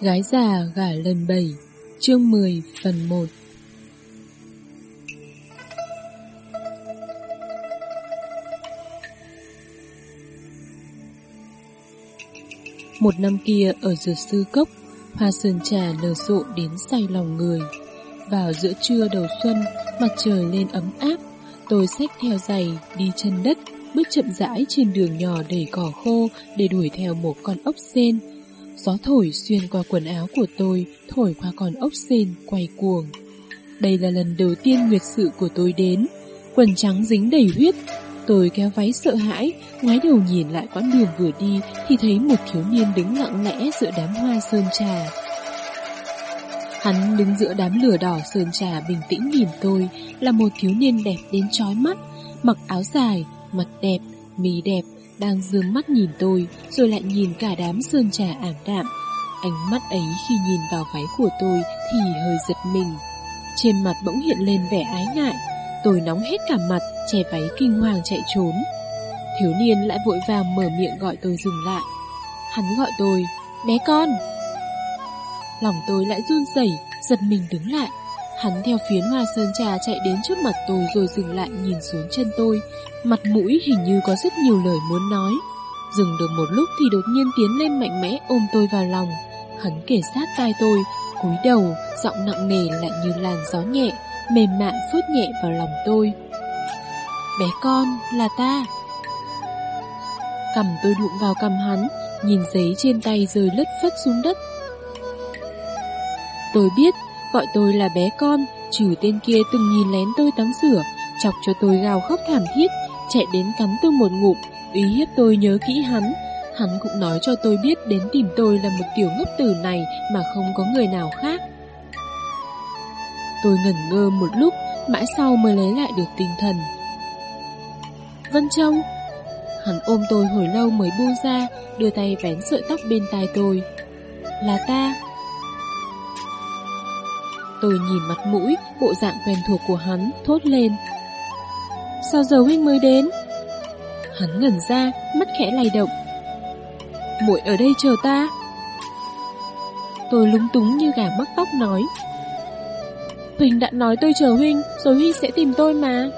Gái già gả lần 7 Chương 10 phần 1 Một năm kia ở dược sư cốc, Hoa sơn trà nở rộ đến say lòng người. Vào giữa trưa đầu xuân, Mặt trời lên ấm áp, Tôi xách theo giày, đi chân đất, Bước chậm rãi trên đường nhỏ đầy cỏ khô, Để đuổi theo một con ốc sen. Gió thổi xuyên qua quần áo của tôi, thổi qua con ốc sên quay cuồng. Đây là lần đầu tiên nguyệt sự của tôi đến, quần trắng dính đầy huyết. Tôi kéo váy sợ hãi, ngoái đầu nhìn lại quãng đường vừa đi thì thấy một thiếu niên đứng lặng lẽ giữa đám hoa sơn trà. Hắn đứng giữa đám lửa đỏ sơn trà bình tĩnh nhìn tôi là một thiếu niên đẹp đến chói mắt, mặc áo dài, mặt đẹp, mì đẹp, đang dương mắt nhìn tôi, rồi lại nhìn cả đám sơn trà ảm đạm. Ánh mắt ấy khi nhìn vào váy của tôi thì hơi giật mình. Trên mặt bỗng hiện lên vẻ ái ngại, tôi nóng hết cả mặt, che váy kinh hoàng chạy trốn. Thiếu niên lại vội vàng mở miệng gọi tôi dừng lại. Hắn gọi tôi, bé con. Lòng tôi lại run rẩy, giật mình đứng lại. Hắn theo phiến hoa sơn trà chạy đến trước mặt tôi rồi dừng lại nhìn xuống chân tôi. Mặt mũi hình như có rất nhiều lời muốn nói. Dừng được một lúc thì đột nhiên tiến lên mạnh mẽ ôm tôi vào lòng. Hắn kể sát tai tôi, cúi đầu, giọng nặng nề lại như làn gió nhẹ, mềm mại phớt nhẹ vào lòng tôi. Bé con, là ta. Cầm tôi đụng vào cầm hắn, nhìn giấy trên tay rơi lất phất xuống đất. Tôi biết gọi tôi là bé con, trừ tên kia từng nhìn lén tôi tắm rửa, chọc cho tôi gào khóc thảm thiết, chạy đến cắn tôi một ngụm, uy hiếp tôi nhớ kỹ hắn. Hắn cũng nói cho tôi biết đến tìm tôi là một tiểu ngốc tử này mà không có người nào khác. Tôi ngẩn ngơ một lúc, mãi sau mới lấy lại được tinh thần. Vân Trông Hắn ôm tôi hồi lâu mới buông ra, đưa tay vén sợi tóc bên tai tôi. Là ta. Tôi nhìn mặt mũi, bộ dạng quen thuộc của hắn, thốt lên. Sao giờ huynh mới đến? Hắn ngẩn ra, mắt khẽ lay động. muội ở đây chờ ta. Tôi lúng túng như gà mắc tóc nói. Huynh đã nói tôi chờ huynh, rồi huynh sẽ tìm tôi mà.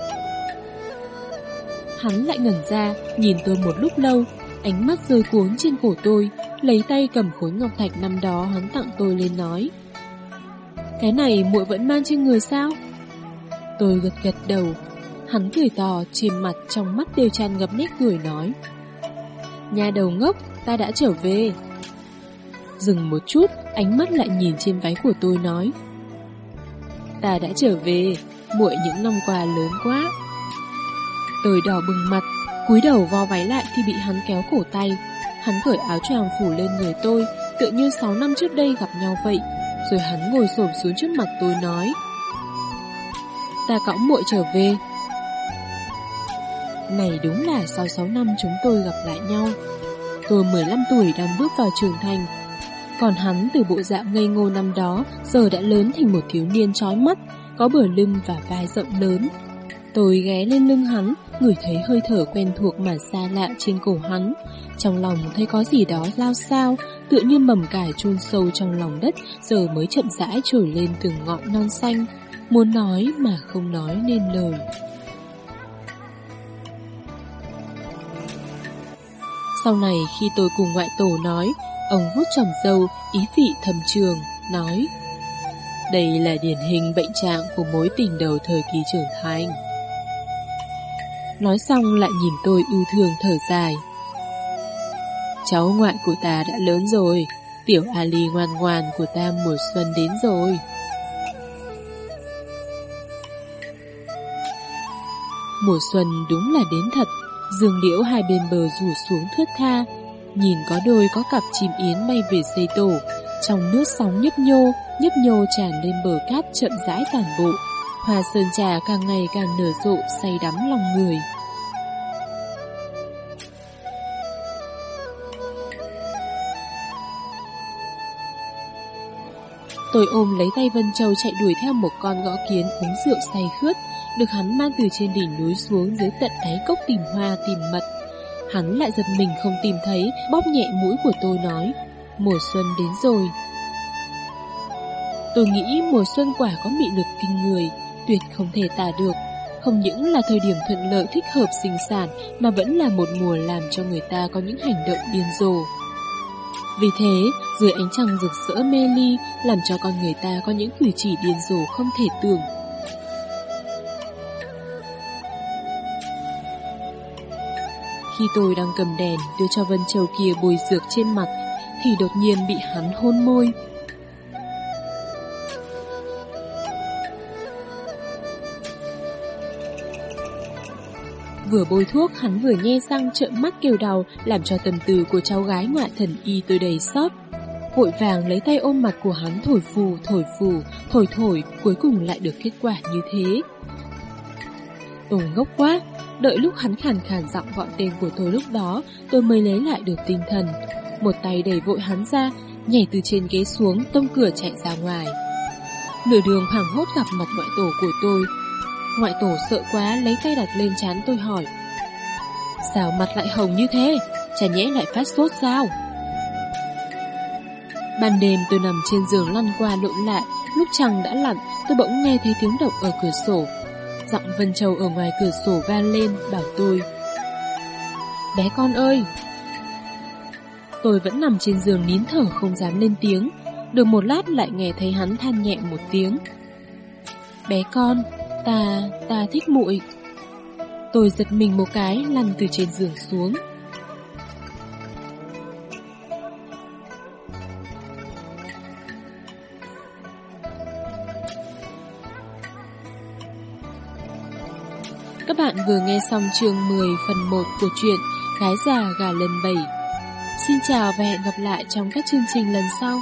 Hắn lại ngẩn ra, nhìn tôi một lúc lâu, ánh mắt rơi cuốn trên cổ tôi, lấy tay cầm khối ngọc thạch năm đó hắn tặng tôi lên nói. Cái này muội vẫn mang trên người sao? Tôi gật gật đầu, hắn cười to trên mặt trong mắt đều tràn ngập nét cười nói. Nhà đầu ngốc, ta đã trở về. Dừng một chút, ánh mắt lại nhìn trên váy của tôi nói. Ta đã trở về, muội những năm qua lớn quá. Tôi đỏ bừng mặt, cúi đầu vo váy lại thì bị hắn kéo cổ tay. Hắn cởi áo choàng phủ lên người tôi, tựa như 6 năm trước đây gặp nhau vậy. Rồi hắn ngồi xổm xuống trước mặt tôi nói. Ta cõng muội trở về. Này đúng là sau 6 năm chúng tôi gặp lại nhau. Tôi 15 tuổi đang bước vào trưởng thành. Còn hắn từ bộ dạng ngây ngô năm đó, Giờ đã lớn thành một thiếu niên trói mắt, Có bờ lưng và vai rộng lớn. Tôi ghé lên lưng hắn Ngửi thấy hơi thở quen thuộc mà xa lạ trên cổ hắn Trong lòng thấy có gì đó lao sao tựa như mầm cải chôn sâu trong lòng đất, giờ mới chậm rãi trồi lên từng ngọn non xanh, muốn nói mà không nói nên lời. Sau này khi tôi cùng ngoại tổ nói, ông vuốt tròm dâu, ý vị thầm trường, nói Đây là điển hình bệnh trạng của mối tình đầu thời kỳ trưởng thành. Nói xong lại nhìn tôi yêu thương thở dài. Cháu ngoại của ta đã lớn rồi, tiểu Ali ngoan ngoan của ta mùa xuân đến rồi. Mùa xuân đúng là đến thật, rừng liễu hai bên bờ rủ xuống thướt tha, nhìn có đôi có cặp chim yến bay về xây tổ, trong nước sóng nhấp nhô, nhấp nhô tràn lên bờ cát chậm rãi tàn bộ. Hoa sơn trà càng ngày càng nở rộ say đắm lòng người. Tôi ôm lấy tay Vân Châu chạy đuổi theo một con gõ kiến uống rượu say khướt, được hắn mang từ trên đỉnh núi xuống dưới tận đáy cốc tìm hoa tìm mật. Hắn lại giật mình không tìm thấy, bóp nhẹ mũi của tôi nói, mùa xuân đến rồi. Tôi nghĩ mùa xuân quả có mị lực kinh người, tuyệt không thể tả được. Không những là thời điểm thuận lợi thích hợp sinh sản mà vẫn là một mùa làm cho người ta có những hành động điên rồ. Vì thế, dưới ánh trăng rực rỡ mê ly làm cho con người ta có những cử chỉ điên rồ không thể tưởng. Khi tôi đang cầm đèn đưa cho Vân Châu kia bồi dược trên mặt thì đột nhiên bị hắn hôn môi. Vừa bôi thuốc, hắn vừa nhe răng trợn mắt kêu đau, làm cho tâm tư của cháu gái ngoại thần y tôi đầy xót Vội vàng lấy tay ôm mặt của hắn thổi phù, thổi phù, thổi thổi, cuối cùng lại được kết quả như thế. Tôi ngốc quá, đợi lúc hắn khàn khàn giọng gọi tên của tôi lúc đó, tôi mới lấy lại được tinh thần. Một tay đẩy vội hắn ra, nhảy từ trên ghế xuống, tông cửa chạy ra ngoài. Nửa đường hoảng hốt gặp mặt ngoại tổ của tôi, Ngoại tổ sợ quá lấy tay đặt lên chán tôi hỏi. Sao mặt lại hồng như thế? Chả nhẽ lại phát sốt sao? Ban đêm tôi nằm trên giường lăn qua lộn lại, Lúc trăng đã lặn, Tôi bỗng nghe thấy tiếng động ở cửa sổ. Giọng Vân Châu ở ngoài cửa sổ van lên, Bảo tôi, Bé con ơi! Tôi vẫn nằm trên giường nín thở không dám lên tiếng. Được một lát lại nghe thấy hắn than nhẹ một tiếng. Bé con Ta, ta thích muội. Tôi giật mình một cái lăn từ trên giường xuống. Các bạn vừa nghe xong chương 10 phần 1 của truyện Gái già gà lần 7. Xin chào và hẹn gặp lại trong các chương trình lần sau.